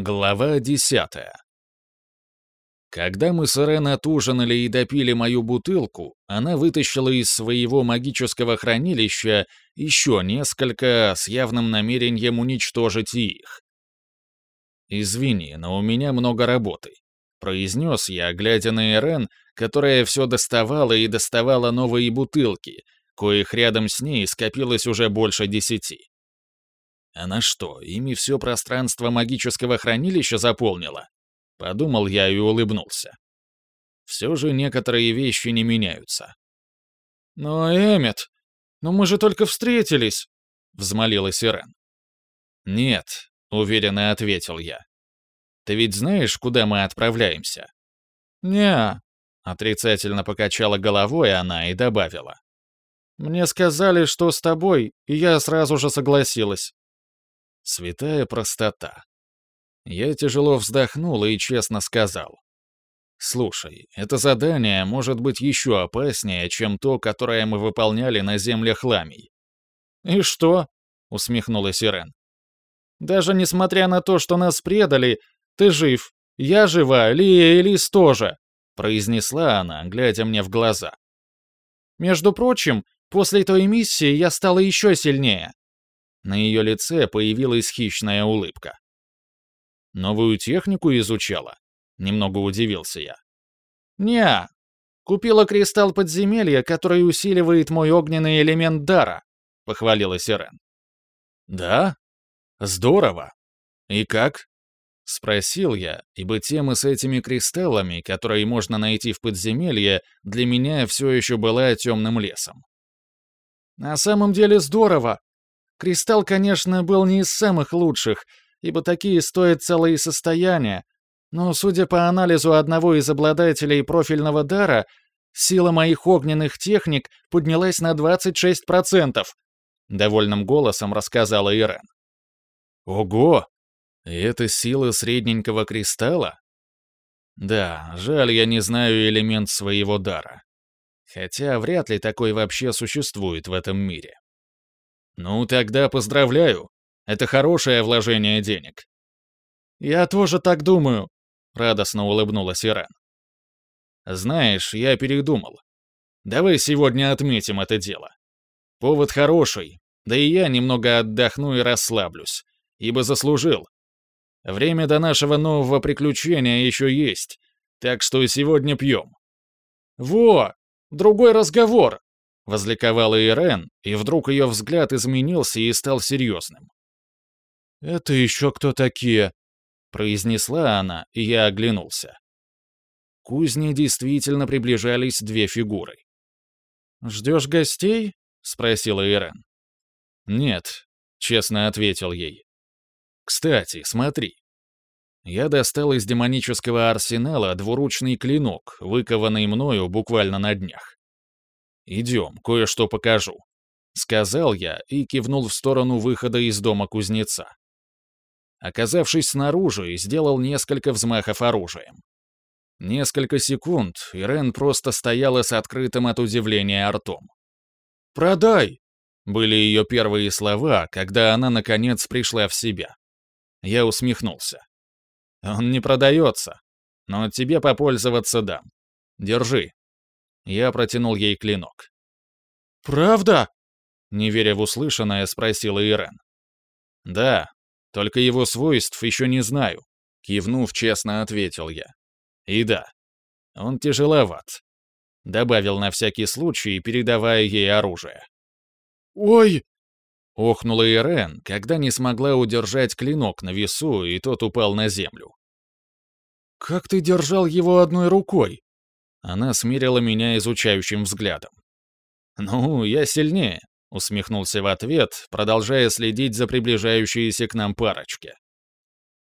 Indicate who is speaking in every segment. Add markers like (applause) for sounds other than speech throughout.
Speaker 1: Глава десятая. Когда мы с Ирен отужинали и допили мою бутылку, она вытащила из своего магического хранилища еще несколько с явным намерением уничтожить их. «Извини, но у меня много работы», — произнес я, глядя на Ирен, которая все доставала и доставала новые бутылки, коих рядом с ней скопилось уже больше десяти. Она что, ими все пространство магического хранилища заполнила? Подумал я и улыбнулся. Все же некоторые вещи не меняются. «Но, Эммет, ну мы же только встретились!» — взмолилась Ирен. «Нет», — уверенно ответил я. «Ты ведь знаешь, куда мы отправляемся?» «Не», — отрицательно покачала головой она и добавила. «Мне сказали, что с тобой, и я сразу же согласилась. Святая простота. Я тяжело вздохнул и честно сказал. «Слушай, это задание может быть еще опаснее, чем то, которое мы выполняли на землях Ламий». «И что?» — усмехнулась Ирен. «Даже несмотря на то, что нас предали, ты жив, я жива, Лия и Лис тоже», — произнесла она, глядя мне в глаза. «Между прочим, после той миссии я стала еще сильнее. На ее лице появилась хищная улыбка. «Новую технику изучала?» Немного удивился я. не Купила кристалл подземелья, который усиливает мой огненный элемент дара», — похвалила Сирен. «Да? Здорово. И как?» — спросил я, ибо темы с этими кристаллами, которые можно найти в подземелье, для меня все еще была темным лесом. «На самом деле здорово», Кристалл, конечно, был не из самых лучших, ибо такие стоят целые состояния, но, судя по анализу одного из обладателей профильного дара, сила моих огненных техник поднялась на 26%, — довольным голосом рассказала Ирен. «Ого! И это сила средненького кристалла?» «Да, жаль, я не знаю элемент своего дара. Хотя вряд ли такой вообще существует в этом мире». «Ну, тогда поздравляю. Это хорошее вложение денег». «Я тоже так думаю», — радостно улыбнулась Иран. «Знаешь, я передумал. Давай сегодня отметим это дело. Повод хороший, да и я немного отдохну и расслаблюсь, ибо заслужил. Время до нашего нового приключения еще есть, так что сегодня пьем». «Во! Другой разговор!» Возликовала Ирен, и вдруг ее взгляд изменился и стал серьезным. «Это еще кто такие?» — произнесла она, и я оглянулся. К кузне действительно приближались две фигуры. «Ждешь гостей?» — спросила Ирен. «Нет», — честно ответил ей. «Кстати, смотри». Я достал из демонического арсенала двуручный клинок, выкованный мною буквально на днях. «Идем, кое-что покажу», — сказал я и кивнул в сторону выхода из дома кузнеца. Оказавшись снаружи, сделал несколько взмахов оружием. Несколько секунд Ирен просто стояла с открытым от удивления ртом. «Продай!» — были ее первые слова, когда она, наконец, пришла в себя. Я усмехнулся. «Он не продается, но тебе попользоваться дам. Держи». Я протянул ей клинок. «Правда?» — не веря в услышанное, спросила Ирен. «Да, только его свойств еще не знаю», — кивнув, честно ответил я. «И да, он тяжеловат», — добавил на всякий случай, передавая ей оружие. «Ой!» — охнула Ирен, когда не смогла удержать клинок на весу, и тот упал на землю. «Как ты держал его одной рукой?» Она смирила меня изучающим взглядом. «Ну, я сильнее», — усмехнулся в ответ, продолжая следить за приближающейся к нам парочке.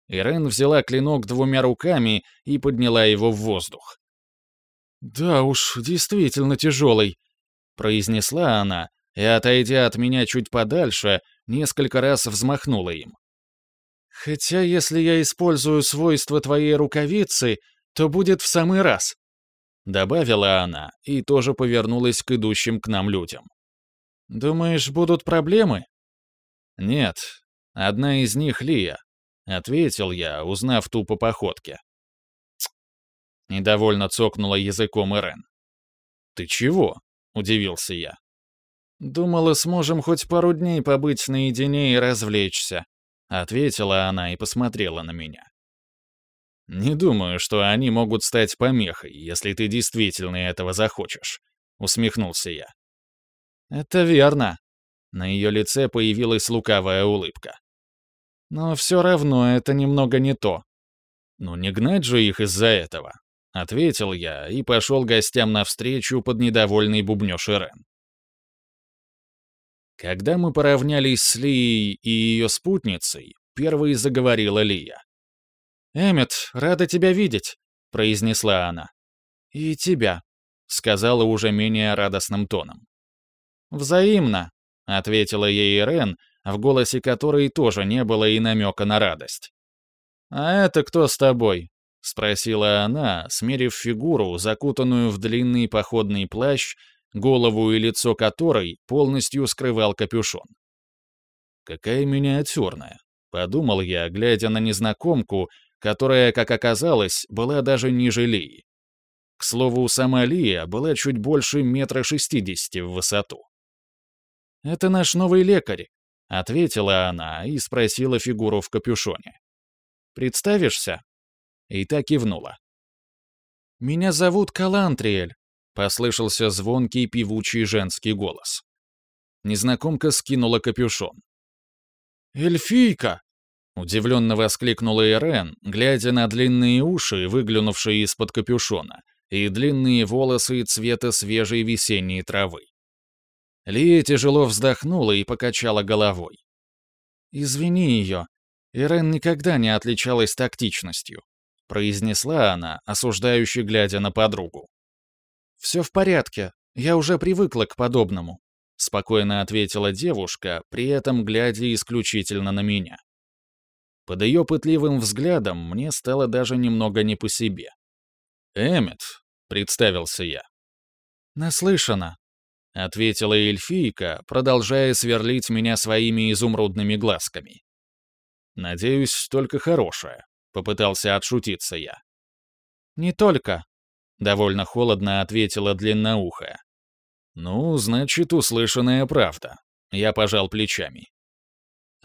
Speaker 1: Ирен взяла клинок двумя руками и подняла его в воздух. «Да уж, действительно тяжелый», — произнесла она, и, отойдя от меня чуть подальше, несколько раз взмахнула им. «Хотя если я использую свойства твоей рукавицы, то будет в самый раз». Добавила она и тоже повернулась к идущим к нам людям. «Думаешь, будут проблемы?» «Нет. Одна из них Лия. — ответил я, узнав ту по походке. Недовольно цокнула языком Ирен. «Ты чего?» — удивился я. «Думала, сможем хоть пару дней побыть наедине и развлечься», — ответила она и посмотрела на меня. «Не думаю, что они могут стать помехой, если ты действительно этого захочешь», — усмехнулся я. «Это верно». На ее лице появилась лукавая улыбка. «Но все равно это немного не то. Ну не гнать же их из-за этого», — ответил я и пошел гостям навстречу под недовольный бубнёж Ирен. Когда мы поравнялись с Лией и ее спутницей, первой заговорила Лия. «Эммет, рада тебя видеть», — произнесла она. «И тебя», — сказала уже менее радостным тоном. «Взаимно», — ответила ей Ирен, в голосе которой тоже не было и намека на радость. «А это кто с тобой?» — спросила она, смерив фигуру, закутанную в длинный походный плащ, голову и лицо которой полностью скрывал капюшон. «Какая миниатюрная», — подумал я, глядя на незнакомку, которая, как оказалось, была даже ниже Лии. К слову, сама Лия была чуть больше метра шестидесяти в высоту. «Это наш новый лекарь», — ответила она и спросила фигуру в капюшоне. «Представишься?» И так кивнула. «Меня зовут Калантриэль», — послышался звонкий певучий женский голос. Незнакомка скинула капюшон. «Эльфийка!» Удивленно воскликнула Ирен, глядя на длинные уши, выглянувшие из-под капюшона, и длинные волосы цвета свежей весенней травы. Лия тяжело вздохнула и покачала головой. «Извини ее. Ирен никогда не отличалась тактичностью», — произнесла она, осуждающе глядя на подругу. «Все в порядке. Я уже привыкла к подобному», — спокойно ответила девушка, при этом глядя исключительно на меня. Под ее пытливым взглядом мне стало даже немного не по себе. «Эммет», — представился я. «Наслышана», — ответила эльфийка, продолжая сверлить меня своими изумрудными глазками. «Надеюсь, только хорошее», — попытался отшутиться я. «Не только», — довольно холодно ответила длинноухая. «Ну, значит, услышанная правда», — я пожал плечами.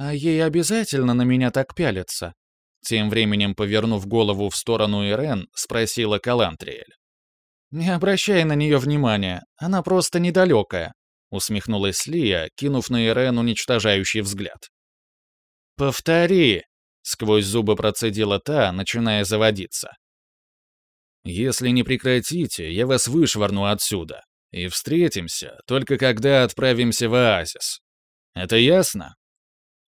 Speaker 1: «А ей обязательно на меня так пялиться?» Тем временем, повернув голову в сторону Ирен, спросила Калантриэль. «Не обращай на нее внимания, она просто недалекая», усмехнулась Лия, кинув на Ирен уничтожающий взгляд. «Повтори!» — сквозь зубы процедила та, начиная заводиться. «Если не прекратите, я вас вышвырну отсюда. И встретимся, только когда отправимся в оазис. Это ясно?»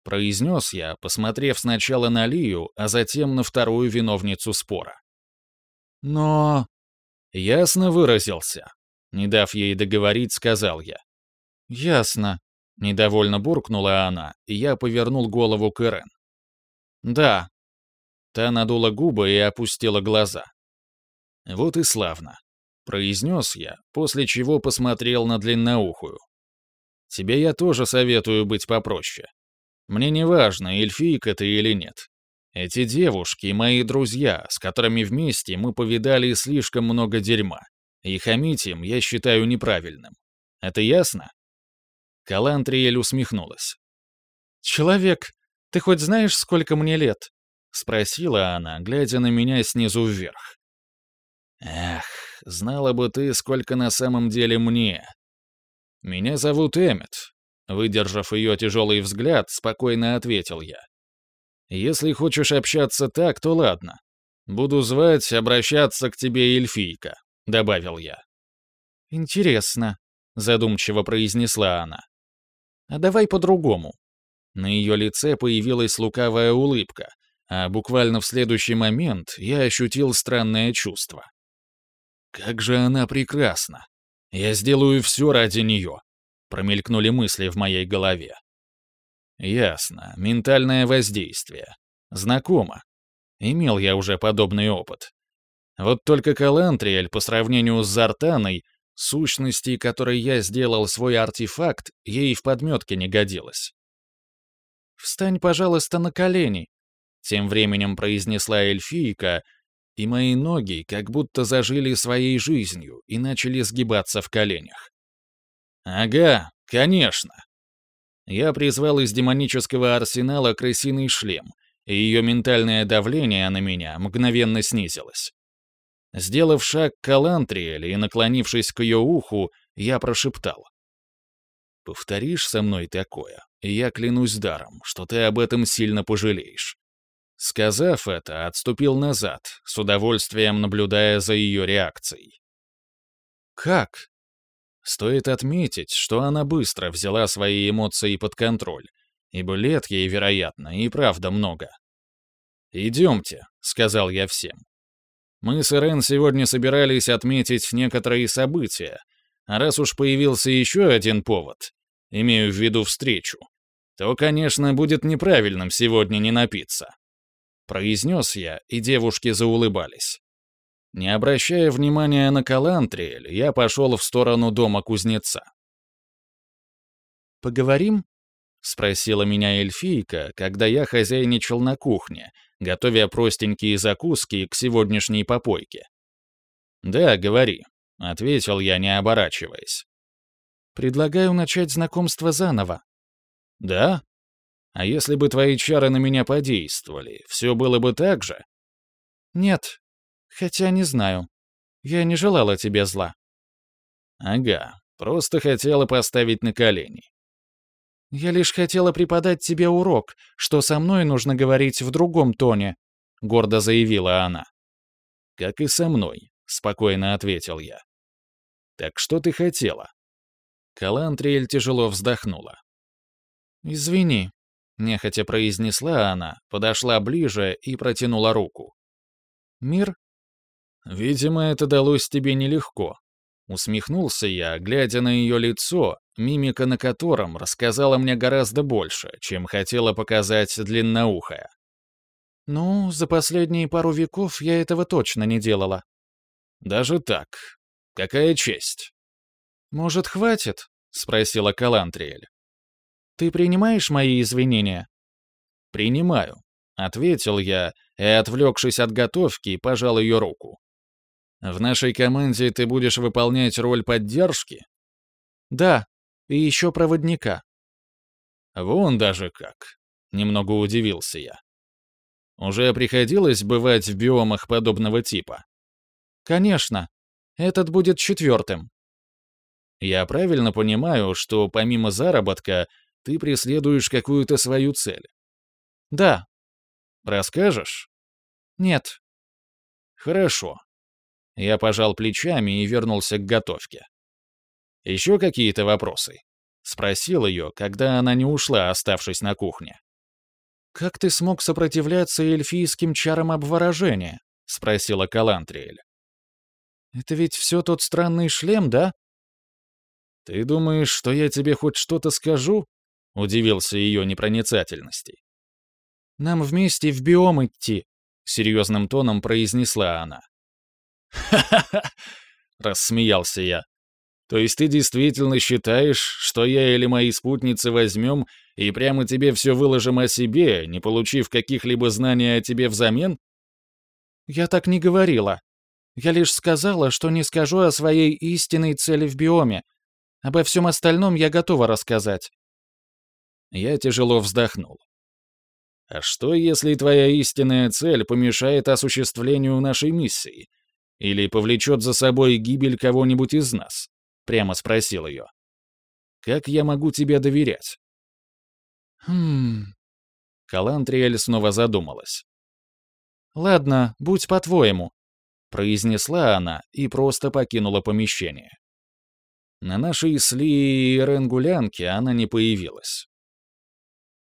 Speaker 1: Произнес я, посмотрев сначала на Лию, а затем на вторую виновницу спора. Но... Ясно выразился. Не дав ей договорить, сказал я. Ясно. Недовольно буркнула она, и я повернул голову к Ирен. Да. Та надула губы и опустила глаза. Вот и славно. Произнес я, после чего посмотрел на длинноухую. Тебе я тоже советую быть попроще. Мне не важно, эльфийка ты или нет. Эти девушки — мои друзья, с которыми вместе мы повидали слишком много дерьма. И хамить им я считаю неправильным. Это ясно?» Калантриэль усмехнулась. «Человек, ты хоть знаешь, сколько мне лет?» — спросила она, глядя на меня снизу вверх. «Эх, знала бы ты, сколько на самом деле мне. Меня зовут Эммет, Выдержав ее тяжелый взгляд, спокойно ответил я. «Если хочешь общаться так, то ладно. Буду звать, обращаться к тебе эльфийка», — добавил я. «Интересно», — задумчиво произнесла она. «А давай по-другому». На ее лице появилась лукавая улыбка, а буквально в следующий момент я ощутил странное чувство. «Как же она прекрасна! Я сделаю все ради нее!» Промелькнули мысли в моей голове. Ясно, ментальное воздействие. Знакомо. Имел я уже подобный опыт. Вот только Калантриэль по сравнению с Зартаной, сущности, которой я сделал свой артефакт, ей в подметке не годилась. «Встань, пожалуйста, на колени», тем временем произнесла эльфийка, и мои ноги как будто зажили своей жизнью и начали сгибаться в коленях. «Ага, конечно». Я призвал из демонического арсенала крысиный шлем, и ее ментальное давление на меня мгновенно снизилось. Сделав шаг к Калантриэль и наклонившись к ее уху, я прошептал. «Повторишь со мной такое, и я клянусь даром, что ты об этом сильно пожалеешь». Сказав это, отступил назад, с удовольствием наблюдая за ее реакцией. «Как?» Стоит отметить, что она быстро взяла свои эмоции под контроль, ибо лет ей, вероятно, и правда много. «Идемте», — сказал я всем. Мы с Ирен сегодня собирались отметить некоторые события, а раз уж появился еще один повод, имею в виду встречу, то, конечно, будет неправильным сегодня не напиться. Произнес я, и девушки заулыбались. Не обращая внимания на Калантриэль, я пошел в сторону дома кузнеца.
Speaker 2: «Поговорим?» — спросила
Speaker 1: меня эльфийка, когда я хозяйничал на кухне, готовя простенькие закуски к сегодняшней попойке. «Да, говори», — ответил я, не оборачиваясь.
Speaker 2: «Предлагаю начать знакомство заново».
Speaker 1: «Да? А если бы твои чары на меня подействовали, все было бы так же?»
Speaker 2: «Нет, Хотя не знаю. Я не желала тебе зла.
Speaker 1: Ага, просто хотела поставить на колени.
Speaker 2: Я лишь хотела преподать тебе урок, что со мной нужно говорить в другом тоне, гордо заявила она.
Speaker 1: Как и со мной, спокойно ответил я. Так что ты хотела? Калантриэль тяжело вздохнула.
Speaker 2: «Извини», — нехотя произнесла она, подошла ближе и протянула руку. «Мир
Speaker 1: «Видимо, это далось тебе нелегко», — усмехнулся я, глядя на ее лицо, мимика на котором рассказала мне гораздо больше, чем хотела показать длинноухая.
Speaker 2: «Ну, за последние пару веков я этого точно не делала».
Speaker 1: «Даже так? Какая честь?»
Speaker 2: «Может, хватит?» — спросила Калантриэль. «Ты принимаешь мои извинения?»
Speaker 1: «Принимаю», — ответил я, и, отвлекшись от готовки, пожал ее руку. В нашей команде ты будешь выполнять роль поддержки?
Speaker 2: Да, и еще проводника.
Speaker 1: Вон даже как. Немного удивился я. Уже приходилось бывать в биомах подобного типа?
Speaker 2: Конечно. Этот будет четвертым.
Speaker 1: Я правильно понимаю, что помимо заработка ты преследуешь какую-то свою цель?
Speaker 2: Да.
Speaker 1: Расскажешь?
Speaker 2: Нет.
Speaker 1: Хорошо. Я пожал плечами и вернулся к готовке. «Еще какие-то вопросы?» — спросил ее, когда она не ушла, оставшись на кухне.
Speaker 2: «Как ты смог сопротивляться эльфийским чарам обворожения?» — спросила Калантриэль. «Это ведь все тот странный шлем, да?»
Speaker 1: «Ты думаешь, что я тебе хоть что-то скажу?» — удивился ее непроницательности.
Speaker 2: «Нам вместе в биом идти», —
Speaker 1: серьезным тоном произнесла она. «Ха-ха-ха!» (laughs) — рассмеялся я. «То есть ты действительно считаешь, что я или мои спутницы возьмем и прямо тебе все выложим о себе, не получив каких-либо знаний о тебе взамен?»
Speaker 2: «Я так не говорила. Я лишь сказала, что не скажу о своей истинной цели в биоме. Обо всем остальном я готова рассказать».
Speaker 1: Я тяжело вздохнул. «А что, если твоя истинная цель помешает осуществлению нашей миссии?» Или повлечет за собой гибель кого-нибудь из нас?» — прямо спросил ее. «Как я могу тебе доверять?»
Speaker 2: «Хм...»
Speaker 1: Калантриэль снова задумалась.
Speaker 2: «Ладно, будь по-твоему», —
Speaker 1: произнесла она и просто покинула помещение. На нашей сли и ренгулянке она не появилась.